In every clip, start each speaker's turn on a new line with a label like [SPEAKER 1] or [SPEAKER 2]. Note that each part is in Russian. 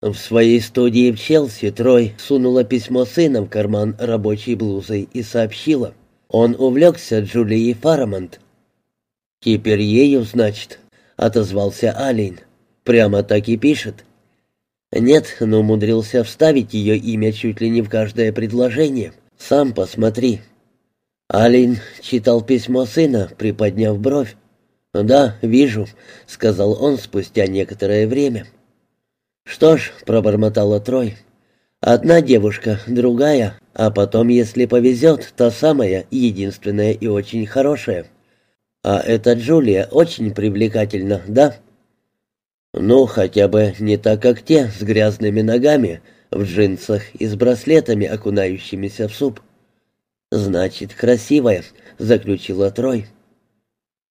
[SPEAKER 1] В своей студии в Челси Трой сунула письмо сына в карман рабочей блузы и сообщила. Он увлекся Джулией Фарамонт. «Теперь ею, значит», — отозвался Алин. «Прямо так и пишет». «Нет, но умудрился вставить ее имя чуть ли не в каждое предложение. Сам посмотри». Алин читал письмо сына, приподняв бровь. «Да, вижу», — сказал он спустя некоторое время. «Что ж», — пробормотала Трой, — «одна девушка, другая, а потом, если повезет, та самая, единственная и очень хорошая. А эта Джулия очень привлекательна, да?» «Ну, хотя бы не так, как те, с грязными ногами, в джинсах и с браслетами, окунающимися в суп». «Значит, красивая», — заключила Трой.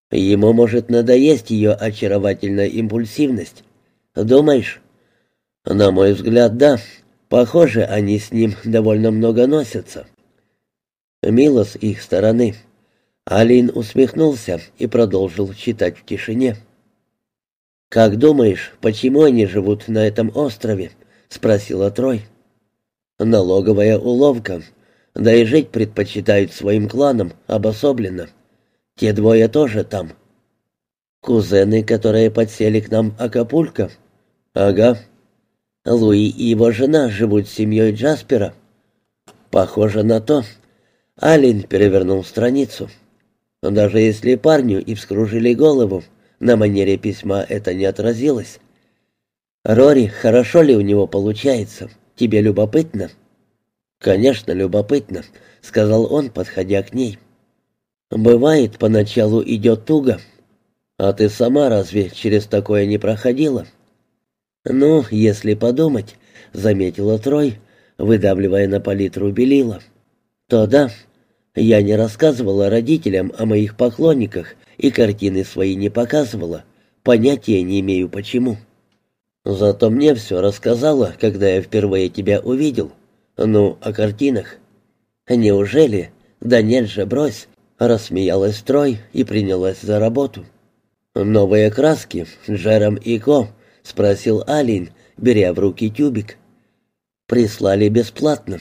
[SPEAKER 1] «Ему может надоесть ее очаровательная импульсивность. Думаешь?» «На мой взгляд, да. Похоже, они с ним довольно много носятся». Мило с их стороны. Алин усмехнулся и продолжил читать в тишине. «Как думаешь, почему они живут на этом острове?» — спросила Трой. «Налоговая уловка. Да и жить предпочитают своим кланам обособленно. Те двое тоже там». «Кузены, которые подсели к нам Акапулько?» «Ага. Луи и его жена живут с семьей Джаспера. Похоже на то. Алин перевернул страницу. Даже если парню и вскружили голову, на манере письма это не отразилось. «Рори, хорошо ли у него получается? Тебе любопытно?» «Конечно, любопытно», — сказал он, подходя к ней. «Бывает, поначалу идет туго. А ты сама разве через такое не проходила?» «Ну, если подумать», — заметила Трой, выдавливая на палитру белила, — «то да, я не рассказывала родителям о моих поклонниках и картины свои не показывала, понятия не имею почему. Зато мне все рассказала, когда я впервые тебя увидел. Ну, о картинах». «Неужели? Да нет же, брось!» — рассмеялась Трой и принялась за работу. «Новые краски, Джером и Ко», — спросил Алин, беря в руки тюбик. «Прислали бесплатно.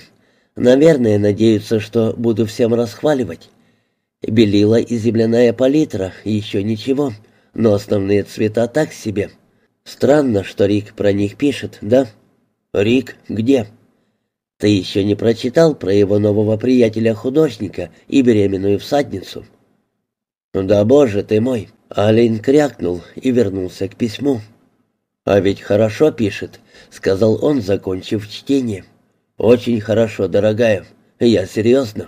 [SPEAKER 1] Наверное, надеются, что буду всем расхваливать. Белила и земляная палитра, еще ничего, но основные цвета так себе. Странно, что Рик про них пишет, да? Рик где?» «Ты еще не прочитал про его нового приятеля-художника и беременную всадницу?» «Да боже ты мой!» Алин крякнул и вернулся к письму. «А ведь хорошо пишет», — сказал он, закончив чтение. «Очень хорошо, дорогая. Я серьезно».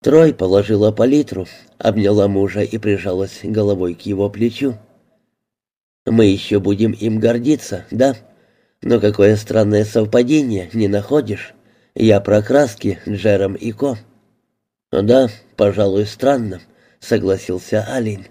[SPEAKER 1] Трой положила палитру, обняла мужа и прижалась головой к его плечу. «Мы еще будем им гордиться, да? Но какое странное совпадение, не находишь? Я про краски Джером и Ко». «Да, пожалуй, странно», — согласился Алин.